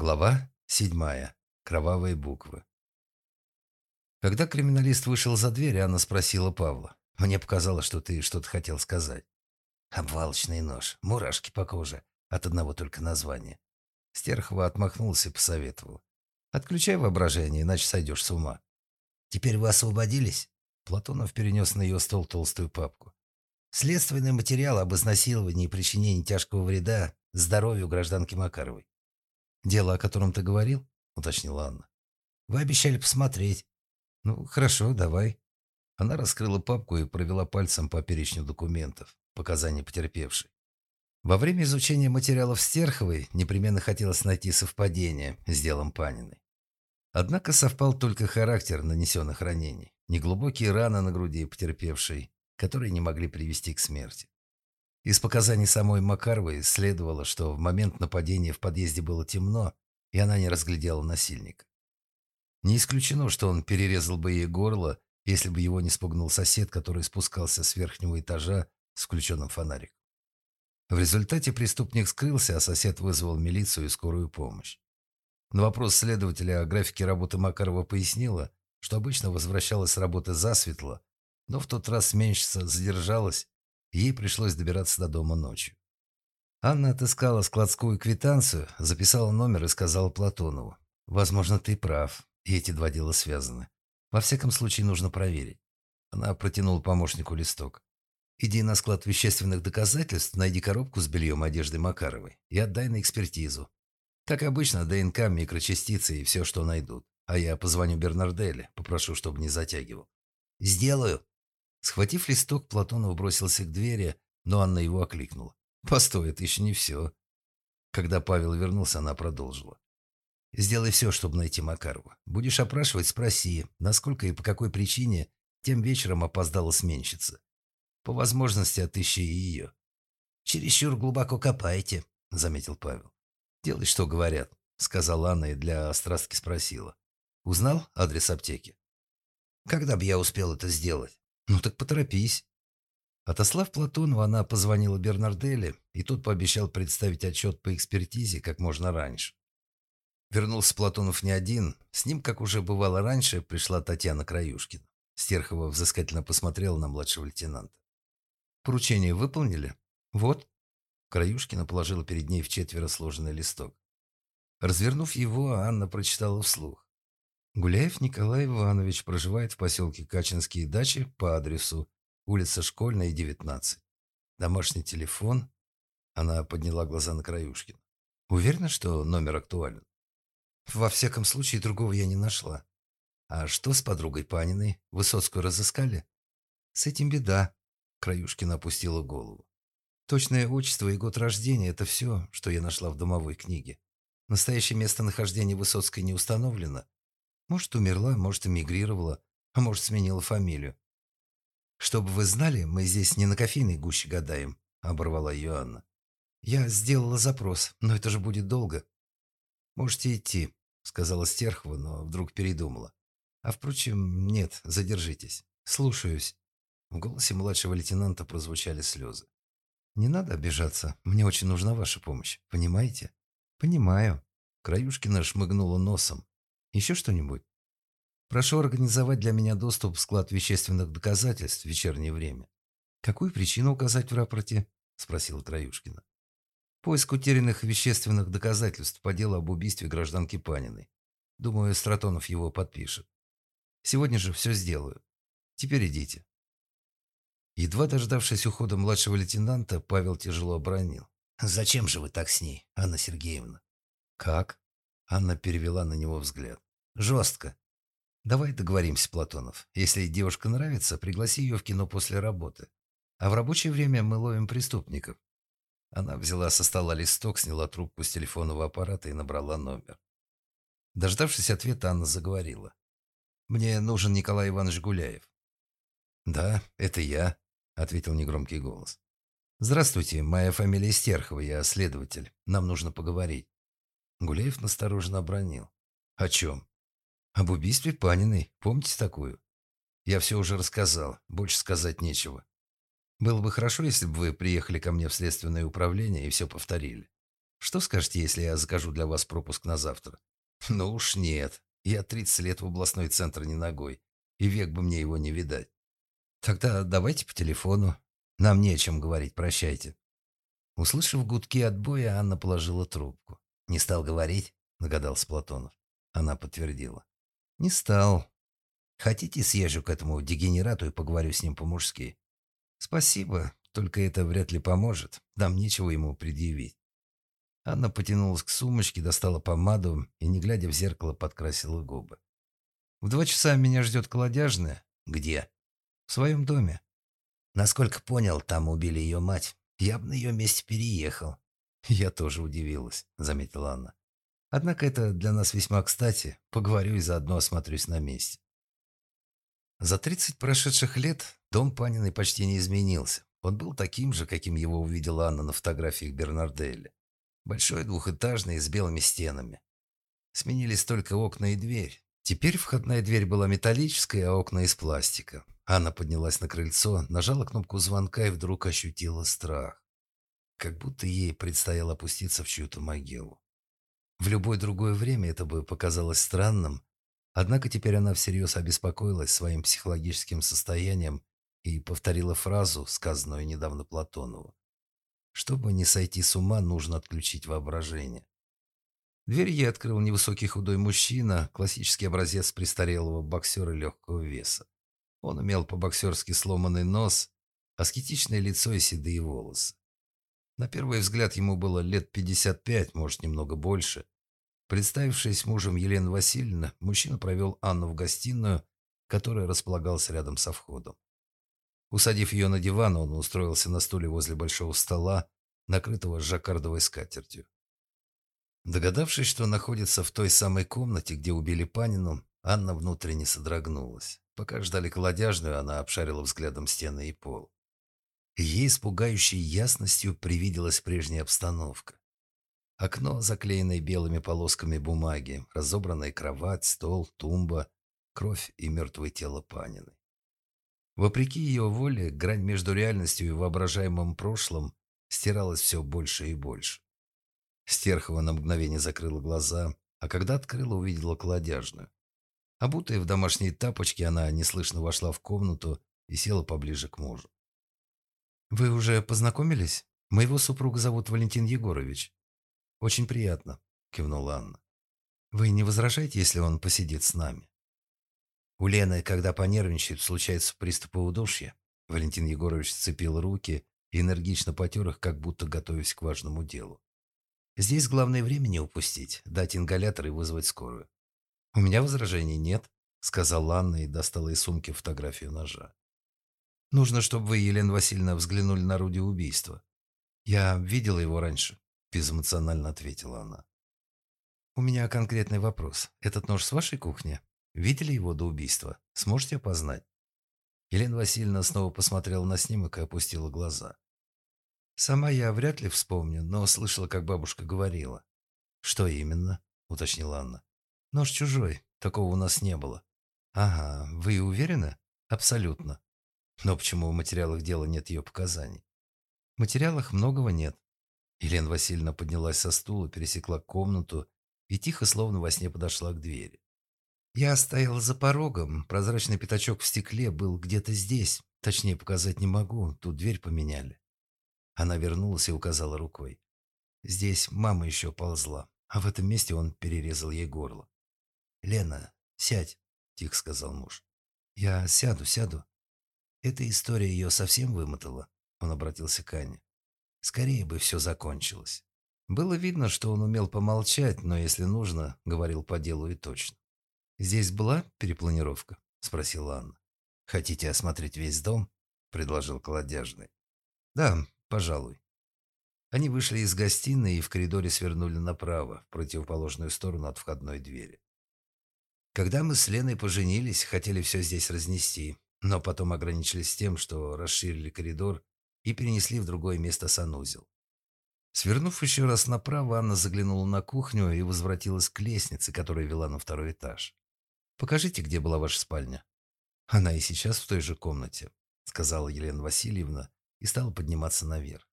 Глава седьмая. Кровавые буквы. Когда криминалист вышел за дверь, Анна спросила Павла. «Мне показалось, что ты что-то хотел сказать». «Обвалочный нож. Мурашки по коже. От одного только названия». Стерхова отмахнулся и посоветовал. «Отключай воображение, иначе сойдешь с ума». «Теперь вы освободились?» Платонов перенес на ее стол толстую папку. «Следственный материал об изнасиловании и причинении тяжкого вреда здоровью гражданки Макаровой. «Дело, о котором ты говорил?» — уточнила Анна. «Вы обещали посмотреть». «Ну, хорошо, давай». Она раскрыла папку и провела пальцем по перечню документов, показаний потерпевшей. Во время изучения материалов Стерховой непременно хотелось найти совпадение с делом Паниной. Однако совпал только характер нанесенных ранений, неглубокие раны на груди потерпевшей, которые не могли привести к смерти. Из показаний самой Макаровой следовало, что в момент нападения в подъезде было темно, и она не разглядела насильника. Не исключено, что он перерезал бы ей горло, если бы его не спугнул сосед, который спускался с верхнего этажа с включенным фонариком. В результате преступник скрылся, а сосед вызвал милицию и скорую помощь. На вопрос следователя о графике работы Макарова пояснила, что обычно возвращалась с работы засветло, но в тот раз сменщица задержалась Ей пришлось добираться до дома ночью. Анна отыскала складскую квитанцию, записала номер и сказала Платонову. «Возможно, ты прав, и эти два дела связаны. Во всяком случае, нужно проверить». Она протянула помощнику листок. «Иди на склад вещественных доказательств, найди коробку с бельем одежды Макаровой и отдай на экспертизу. Как обычно, ДНК, микрочастицы и все, что найдут. А я позвоню Бернарделе, попрошу, чтобы не затягивал». «Сделаю», Схватив листок, Платонов бросился к двери, но Анна его окликнула. «Постой, это еще не все». Когда Павел вернулся, она продолжила. «Сделай все, чтобы найти Макарова. Будешь опрашивать, спроси, насколько и по какой причине тем вечером опоздала сменщица. По возможности отыщи и ее». «Чересчур глубоко копаете», — заметил Павел. «Делай, что говорят», — сказала Анна и для острастки спросила. «Узнал адрес аптеки?» «Когда бы я успел это сделать?» «Ну так поторопись». Отослав Платонова, она позвонила Бернарделе, и тот пообещал представить отчет по экспертизе как можно раньше. Вернулся Платонов не один. С ним, как уже бывало раньше, пришла Татьяна Краюшкина. Стерхова взыскательно посмотрела на младшего лейтенанта. «Поручение выполнили?» «Вот». Краюшкина положила перед ней в четверо сложенный листок. Развернув его, Анна прочитала вслух. Гуляев Николай Иванович проживает в поселке Качинские дачи по адресу улица Школьная, 19. Домашний телефон. Она подняла глаза на Краюшкин. Уверена, что номер актуален? Во всяком случае, другого я не нашла. А что с подругой Паниной? Высоцкую разыскали? С этим беда. Краюшкина опустила голову. Точное отчество и год рождения – это все, что я нашла в домовой книге. Настоящее местонахождение Высоцкой не установлено, может, умерла, может, эмигрировала, а может, сменила фамилию. «Чтобы вы знали, мы здесь не на кофейной гуще гадаем», — оборвала ее Анна. «Я сделала запрос, но это же будет долго». «Можете идти», — сказала Стерхова, но вдруг передумала. «А впрочем, нет, задержитесь. Слушаюсь». В голосе младшего лейтенанта прозвучали слезы. «Не надо обижаться. Мне очень нужна ваша помощь. Понимаете?» «Понимаю». Краюшкина шмыгнула носом. Еще что-нибудь? Прошу организовать для меня доступ в склад вещественных доказательств в вечернее время. Какую причину указать в рапорте? Спросила Краюшкина. Поиск утерянных вещественных доказательств по делу об убийстве гражданки Паниной. Думаю, Стратонов его подпишет. Сегодня же все сделаю. Теперь идите. Едва дождавшись ухода младшего лейтенанта, Павел тяжело обронил. «Зачем же вы так с ней, Анна Сергеевна?» «Как?» Анна перевела на него взгляд. «Жестко. Давай договоримся, Платонов. Если девушка нравится, пригласи ее в кино после работы. А в рабочее время мы ловим преступников». Она взяла со стола листок, сняла трубку с телефонного аппарата и набрала номер. Дождавшись ответа, Анна заговорила. «Мне нужен Николай Иванович Гуляев». «Да, это я», — ответил негромкий голос. «Здравствуйте, моя фамилия Стерхова, я следователь. Нам нужно поговорить». Гуляев настороженно обронил. «О чем?» «Об убийстве Паниной. Помните такую?» «Я все уже рассказал. Больше сказать нечего. Было бы хорошо, если бы вы приехали ко мне в следственное управление и все повторили. Что скажете, если я закажу для вас пропуск на завтра? Ну уж нет. Я 30 лет в областной центр не ногой, и век бы мне его не видать. Тогда давайте по телефону. Нам не о чем говорить, прощайте. Услышав гудки отбоя, Анна положила трубку. «Не стал говорить?» – догадался Платонов. Она подтвердила. «Не стал. Хотите, съезжу к этому дегенерату и поговорю с ним по-мужски?» «Спасибо, только это вряд ли поможет. Нам нечего ему предъявить». Анна потянулась к сумочке, достала помаду и, не глядя в зеркало, подкрасила губы. «В два часа меня ждет колодяжная». «Где?» «В своем доме». «Насколько понял, там убили ее мать. Я бы на ее месте переехал». «Я тоже удивилась», — заметила Анна. «Однако это для нас весьма кстати. Поговорю и заодно осмотрюсь на месте». За тридцать прошедших лет дом Паниной почти не изменился. Он был таким же, каким его увидела Анна на фотографиях Бернарделли. Большой двухэтажный с белыми стенами. Сменились только окна и дверь. Теперь входная дверь была металлическая, а окна из пластика. Анна поднялась на крыльцо, нажала кнопку звонка и вдруг ощутила страх. Как будто ей предстояло опуститься в чью-то могилу. В любое другое время это бы показалось странным, однако теперь она всерьез обеспокоилась своим психологическим состоянием и повторила фразу, сказанную недавно Платонову. Чтобы не сойти с ума, нужно отключить воображение. Дверь ей открыл невысокий худой мужчина, классический образец престарелого боксера легкого веса. Он имел по-боксерски сломанный нос, аскетичное лицо и седые волосы. На первый взгляд ему было лет 55, может, немного больше. Представившись мужем Елены Васильевны, мужчина провел Анну в гостиную, которая располагалась рядом со входом. Усадив ее на диван, он устроился на стуле возле большого стола, накрытого жаккардовой скатертью. Догадавшись, что находится в той самой комнате, где убили Панину, Анна внутренне содрогнулась. Пока ждали колодяжную, она обшарила взглядом стены и пол. Ей с пугающей ясностью привиделась прежняя обстановка. Окно, заклеенное белыми полосками бумаги, разобранная кровать, стол, тумба, кровь и мертвое тело Панины. Вопреки ее воле, грань между реальностью и воображаемым прошлым стиралась все больше и больше. Стерхова на мгновение закрыла глаза, а когда открыла, увидела колодяжную. Обутая в домашние тапочки, она неслышно вошла в комнату и села поближе к мужу. «Вы уже познакомились? Моего супруга зовут Валентин Егорович». «Очень приятно», — кивнула Анна. «Вы не возражаете, если он посидит с нами?» У Лены, когда понервничает, случается приступы удушья. Валентин Егорович сцепил руки и энергично потер их, как будто готовясь к важному делу. Здесь главное время не упустить, дать ингалятор и вызвать скорую. «У меня возражений нет», — сказала Анна и достала из сумки фотографию ножа. «Нужно, чтобы вы, Елена Васильевна, взглянули на орудие убийства. Я видела его раньше», — безэмоционально ответила она. «У меня конкретный вопрос. Этот нож с вашей кухни?» Видели его до убийства? Сможете опознать?» Елена Васильевна снова посмотрела на снимок и опустила глаза. «Сама я вряд ли вспомню, но слышала, как бабушка говорила». «Что именно?» — уточнила Анна. «Нож чужой. Такого у нас не было». «Ага, вы уверены?» «Абсолютно. Но почему в материалах дела нет ее показаний?» «В материалах многого нет». Елена Васильевна поднялась со стула, пересекла комнату и тихо, словно во сне, подошла к двери. Я стоял за порогом. Прозрачный пятачок в стекле был где-то здесь. Точнее показать не могу. Тут дверь поменяли. Она вернулась и указала рукой. Здесь мама еще ползла, а в этом месте он перерезал ей горло. «Лена, сядь», — тихо сказал муж. «Я сяду, сяду». Эта история ее совсем вымотала, он обратился к Ане. Скорее бы все закончилось. Было видно, что он умел помолчать, но если нужно, говорил по делу и точно. «Здесь была перепланировка?» – спросила Анна. «Хотите осмотреть весь дом?» – предложил колодяжный. «Да, пожалуй». Они вышли из гостиной и в коридоре свернули направо, в противоположную сторону от входной двери. Когда мы с Леной поженились, хотели все здесь разнести, но потом ограничились тем, что расширили коридор и перенесли в другое место санузел. Свернув еще раз направо, Анна заглянула на кухню и возвратилась к лестнице, которая вела на второй этаж. Покажите, где была ваша спальня». «Она и сейчас в той же комнате», — сказала Елена Васильевна и стала подниматься наверх.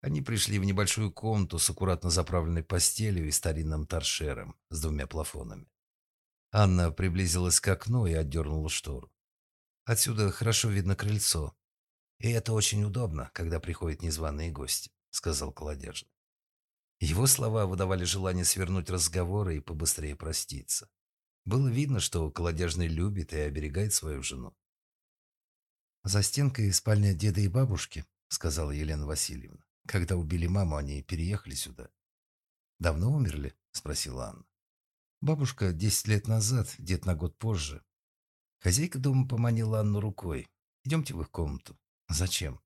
Они пришли в небольшую комнату с аккуратно заправленной постелью и старинным торшером с двумя плафонами. Анна приблизилась к окну и отдернула штору. Отсюда хорошо видно крыльцо. И это очень удобно, когда приходят незваные гости, сказал Колодежный. Его слова выдавали желание свернуть разговоры и побыстрее проститься. Было видно, что Колодежный любит и оберегает свою жену. «За стенкой спальня деда и бабушки», — сказала Елена Васильевна. «Когда убили маму, они переехали сюда». «Давно умерли?» — спросила Анна. «Бабушка десять лет назад, дед на год позже». Хозяйка дома поманила Анну рукой. «Идемте в их комнату». «Зачем?»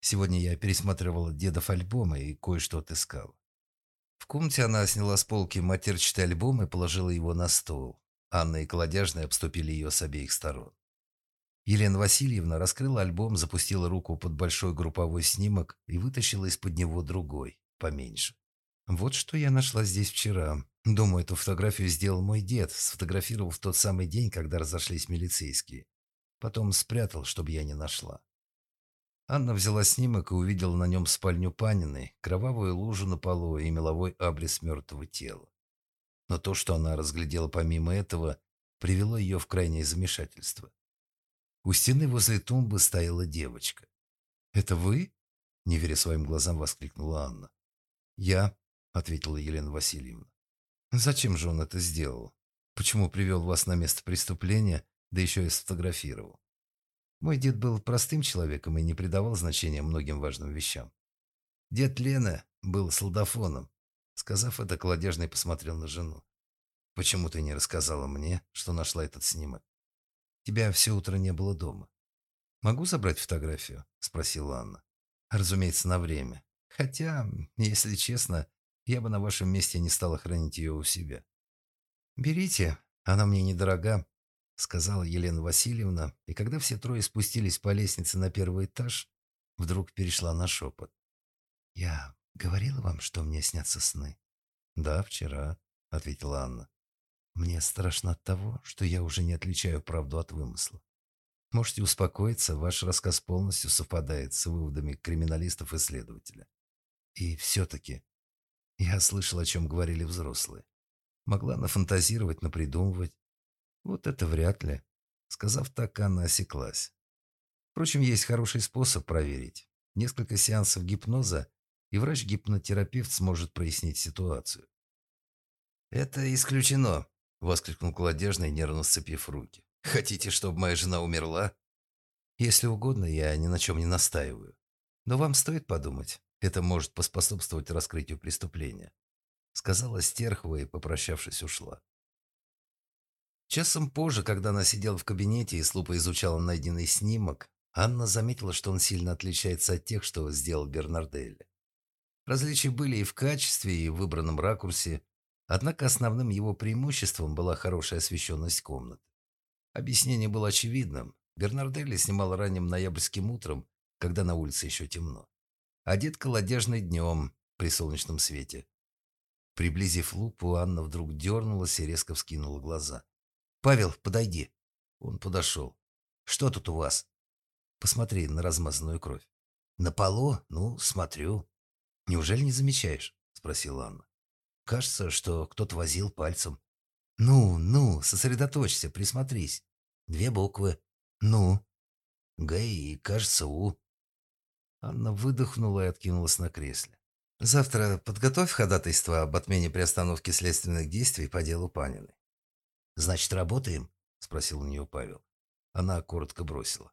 «Сегодня я пересматривала дедов альбомы и кое-что отыскала». В комнате она сняла с полки матерчатый альбом и положила его на стол. Анна и Колодяжная обступили ее с обеих сторон. Елена Васильевна раскрыла альбом, запустила руку под большой групповой снимок и вытащила из-под него другой, поменьше. «Вот что я нашла здесь вчера. Думаю, эту фотографию сделал мой дед, сфотографировал в тот самый день, когда разошлись милицейские. Потом спрятал, чтобы я не нашла». Анна взяла снимок и увидела на нем спальню Паниной, кровавую лужу на полу и меловой абрис мертвого тела. Но то, что она разглядела помимо этого, привело ее в крайнее замешательство. У стены возле тумбы стояла девочка. «Это вы?» – не веря своим глазам, воскликнула Анна. «Я», – ответила Елена Васильевна. «Зачем же он это сделал? Почему привел вас на место преступления, да еще и сфотографировал? Мой дед был простым человеком и не придавал значения многим важным вещам. Дед Лена был солдафоном. Сказав это, Колодежный посмотрел на жену. «Почему ты не рассказала мне, что нашла этот снимок? Тебя все утро не было дома». «Могу забрать фотографию?» – спросила Анна. «Разумеется, на время. Хотя, если честно, я бы на вашем месте не стала хранить ее у себя». «Берите, она мне недорога», — сказала Елена Васильевна, и когда все трое спустились по лестнице на первый этаж, вдруг перешла на шепот. «Я говорила вам, что мне снятся сны?» «Да, вчера», — ответила Анна. «Мне страшно от того, что я уже не отличаю правду от вымысла. Можете успокоиться, ваш рассказ полностью совпадает с выводами криминалистов и следователя. И все-таки я слышал, о чем говорили взрослые. Могла нафантазировать, напридумывать, вот это вряд ли. Сказав так, Анна осеклась. Впрочем, есть хороший способ проверить. Несколько сеансов гипноза, и врач-гипнотерапевт сможет прояснить ситуацию. «Это исключено», — воскликнул Кладежный, нервно сцепив руки. «Хотите, чтобы моя жена умерла?» «Если угодно, я ни на чем не настаиваю. Но вам стоит подумать. Это может поспособствовать раскрытию преступления», — сказала Стерхова и, попрощавшись, ушла. Часом позже, когда она сидела в кабинете и с лупой изучала найденный снимок, Анна заметила, что он сильно отличается от тех, что сделал Бернарделли. Различия были и в качестве, и в выбранном ракурсе, однако основным его преимуществом была хорошая освещенность комнаты. Объяснение было очевидным. Бернарделли снимал ранним ноябрьским утром, когда на улице еще темно. Одет колодежный днем при солнечном свете. Приблизив лупу, Анна вдруг дернулась и резко вскинула глаза. «Павел, подойди». Он подошел. «Что тут у вас?» «Посмотри на размазанную кровь». «На полу? Ну, смотрю». «Неужели не замечаешь?» – спросила Анна. «Кажется, что кто-то возил пальцем». «Ну, ну, сосредоточься, присмотрись. Две буквы. Ну?» «Г» и, кажется, «У». Анна выдохнула и откинулась на кресле. «Завтра подготовь ходатайство об отмене приостановки следственных действий по делу Паниной. «Значит, работаем?» – спросил у нее Павел. Она коротко бросила.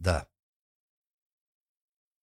«Да».